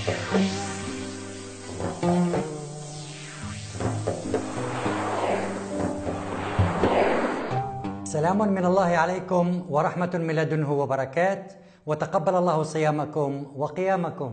سلام من الله عليكم ورحمة من لدنه وبركات. وتقبل الله صيامكم وقيامكم.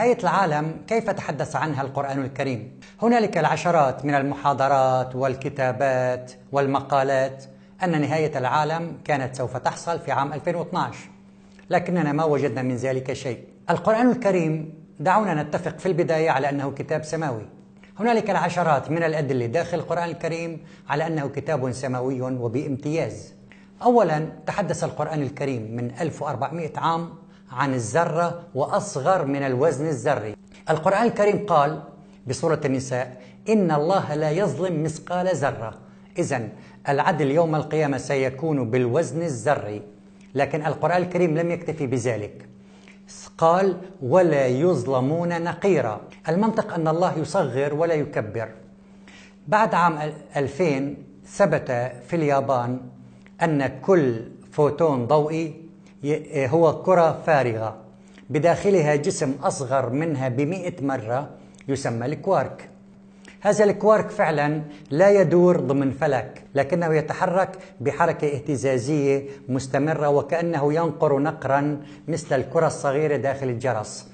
نهاية العالم كيف تحدث عنها القرآن الكريم؟ هنالك العشرات من المحاضرات والكتابات والمقالات أن نهاية العالم كانت سوف تحصل في عام 2012 لكننا ما وجدنا من ذلك شيء. القرآن الكريم دعونا نتفق في البداية على أنه كتاب سماوي. هنالك العشرات من الأدلة داخل القرآن الكريم على أنه كتاب سماوي وبامتياز. أولا تحدث القرآن الكريم من 1400 عام عن الذرة وأصغر من الوزن الذري. القرآن الكريم قال بسورة النساء إن الله لا يظلم مثقال ذرة. إذا العدل يوم القيامة سيكون بالوزن الذري. لكن القرآن الكريم لم يكتفي بذلك. قال ولا يظلمون نقيرا. المنطق أن الله يصغر ولا يكبر. بعد عام 2000 ثبت في اليابان أن كل فوتون ضوئي هو كرة فارغة. بداخلها جسم أصغر منها بمئة مرة يسمى الكوارك. هذا الكوارك فعلا لا يدور ضمن فلك لكنه يتحرك بحركة اهتزازية مستمرة وكأنه ينقر نقرا مثل الكرة الصغيرة داخل الجرس.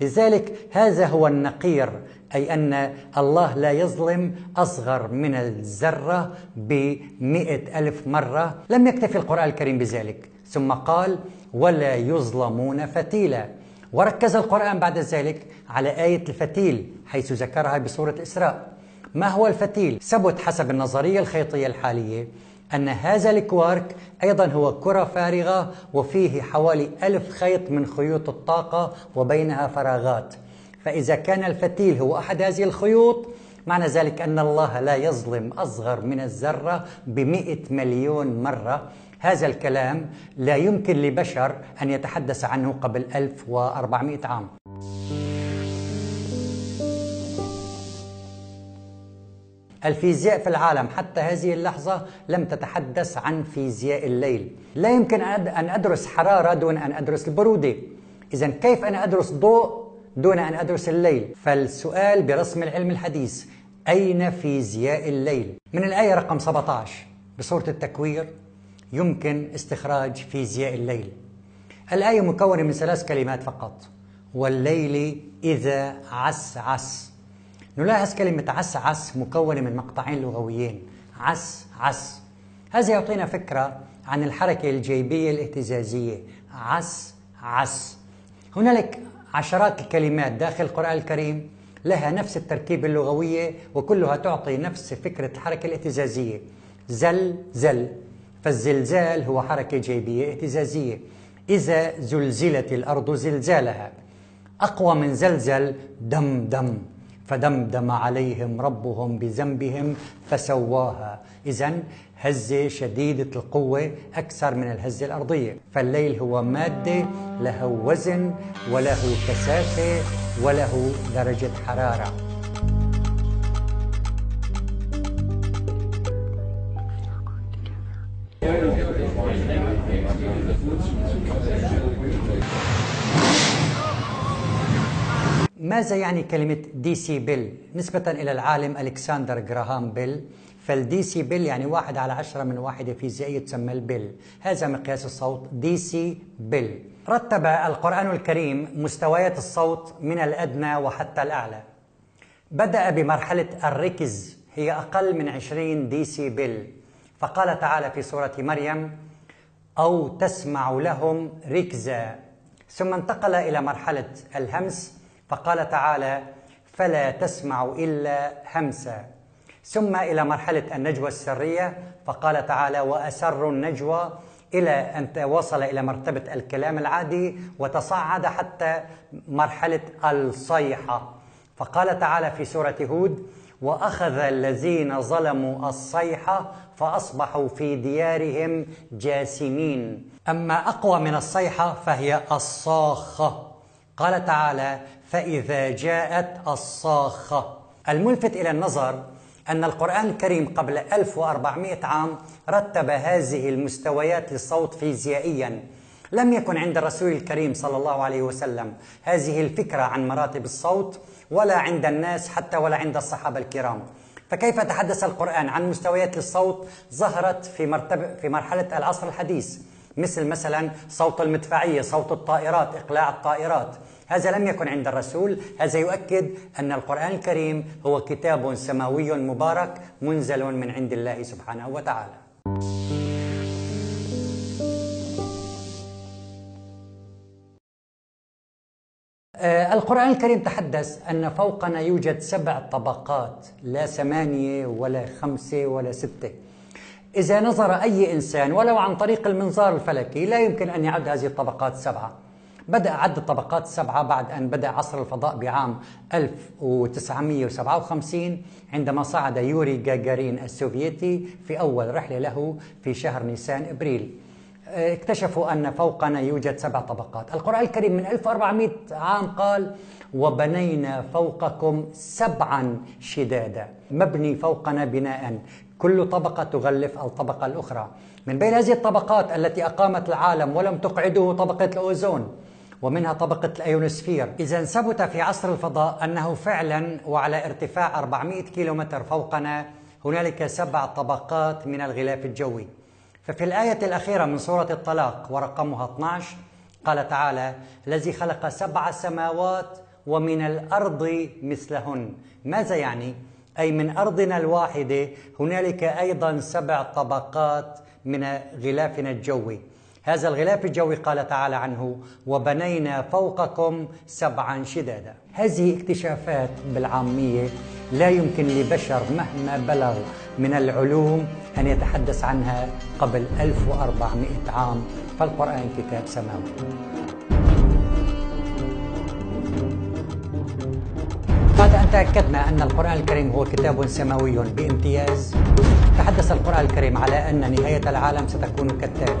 لذلك هذا هو النقير أي أن الله لا يظلم أصغر من الذرة بمئة ألف مرة. لم يكتفي القرآن الكريم بذلك. ثم قال ولا يظلمون فتيلا. وركز القرآن بعد ذلك على آية الفتيل حيث ذكرها بسورة الإسراء ما هو الفتيل؟ ثبت حسب النظرية الخيطية الحالية. أن هذا الكوارك أيضا هو كرة فارغة وفيه حوالي ألف خيط من خيوط الطاقة وبينها فراغات. فإذا كان الفتيل هو أحد هذه الخيوط معنى ذلك أن الله لا يظلم أصغر من الذرة بمئة مليون مرة. هذا الكلام لا يمكن لبشر أن يتحدث عنه قبل 1400 عام. الفيزياء في العالم حتى هذه اللحظة لم تتحدث عن فيزياء الليل. لا يمكن أن أدرس حرارة دون أن أدرس البرودة. إذا كيف أنا أدرس ضوء دون أن أدرس الليل؟ فالسؤال برسم العلم الحديث أين فيزياء الليل؟ من الآية رقم 17 بسورة التكوير يمكن استخراج فيزياء الليل. الآية مكونة من ثلاث كلمات فقط. والليل إذا عس عس نلاحظ كلمة عس عس مكونة من مقطعين لغويين. عس عس. هذا يعطينا فكرة عن الحركة الجيبية الاهتزازية. عس عس. هنالك عشرات الكلمات داخل القرآن الكريم لها نفس التركيبة اللغوية وكلها تعطي نفس فكرة الحركة الاهتزازية. زل زل. فالزلزال هو حركة جيبية اهتزازية. إذا زلزلت الأرض زلزالها. أقوى من زلزل دم دم فدمدم عليهم ربهم بذنبهم فسواها. إذا هزة شديدة القوة أكثر من الهزة الأرضية. فالليل هو مادة له وزن وله كثافة وله درجة حرارة. ماذا يعني كلمة ديسيبل؟ نسبة إلى العالم ألكسندر جراهام بيل؟ فالديسيبل يعني واحد على عشرة من واحدة فيزيائية تسمى البيل. هذا مقياس الصوت دي سي بيل رتب القرآن الكريم مستويات الصوت من الأدنى وحتى الأعلى. بدأ بمرحلة الركز هي أقل من 20 ديسيبل فقال تعالى في سورة مريم أو تسمع لهم ركزا. ثم انتقل إلى مرحلة الهمس. فقال تعالى فلا تسمع إلا همسا. ثم إلى مرحلة النجوى السرية فقال تعالى وأسروا النجوى إلى أن وصل إلى مرتبة الكلام العادي وتصعد حتى مرحلة الصيحة. فقال تعالى في سورة هود وأخذ الذين ظلموا الصيحة فأصبحوا في ديارهم جاثمين أما أقوى من الصيحة فهي الصاخة. قال تعالى فإذا جاءت الصاخة. الملفت إلى النظر أن القرآن الكريم قبل 1400 عام رتب هذه المستويات للصوت فيزيائيا. لم يكن عند الرسول الكريم صلى الله عليه وسلم هذه الفكرة عن مراتب الصوت ولا عند الناس حتى ولا عند الصحابة الكرام. فكيف تحدث القرآن عن مستويات للصوت ظهرت في مرتبة في مرحلة العصر الحديث؟ مثل مثلا صوت المدفعية صوت الطائرات إقلاع الطائرات. هذا لم يكن عند الرسول. هذا يؤكد أن القرآن الكريم هو كتاب سماوي مبارك منزل من عند الله سبحانه وتعالى. آه، القرآن الكريم تحدث أن فوقنا يوجد سبع طبقات لا ثمانية ولا خمسة ولا ستة. إذا نظر أي إنسان ولو عن طريق المنظار الفلكي لا يمكن أن يعد هذه الطبقات سبعة. بدأ عد الطبقات السبعة بعد أن بدأ عصر الفضاء بعام 1957 عندما صعد يوري جاجارين السوفيتي في أول رحلة له في شهر نيسان إبريل. اكتشفوا أن فوقنا يوجد سبع طبقات. القرآن الكريم من 1400 عام قال وبنينا فوقكم سبعا شدادا. مبني فوقنا بناء كل طبقة تغلف الطبقة الأخرى. من بين هذه الطبقات التي أقامت العالم ولم تقعده طبقة الأوزون ومنها طبقة الأيونوسفير إذا ثبت في عصر الفضاء أنه فعلا وعلى ارتفاع 400 كيلومتر فوقنا هنالك سبع طبقات من الغلاف الجوي. ففي الآية الأخيرة من سورة الطلاق ورقمها 12 قال تعالى الذي خلق سبع سماوات ومن الأرض مثلهن ماذا يعني؟ أي من أرضنا الواحدة هنالك أيضا سبع طبقات من غلافنا الجوي. هذا الغلاف الجوي قال تعالى عنه وبنينا فوقكم سبعا شدادا. هذه اكتشافات بالعامية لا يمكن لبشر مهما بلغ من العلوم أن يتحدث عنها قبل 1400 عام فالقرآن كتاب سماوي. بعد أن تأكدنا أن القرآن الكريم هو كتاب سماوي بامتياز. تحدث القرآن الكريم على أن نهاية العالم ستكون كالتالي.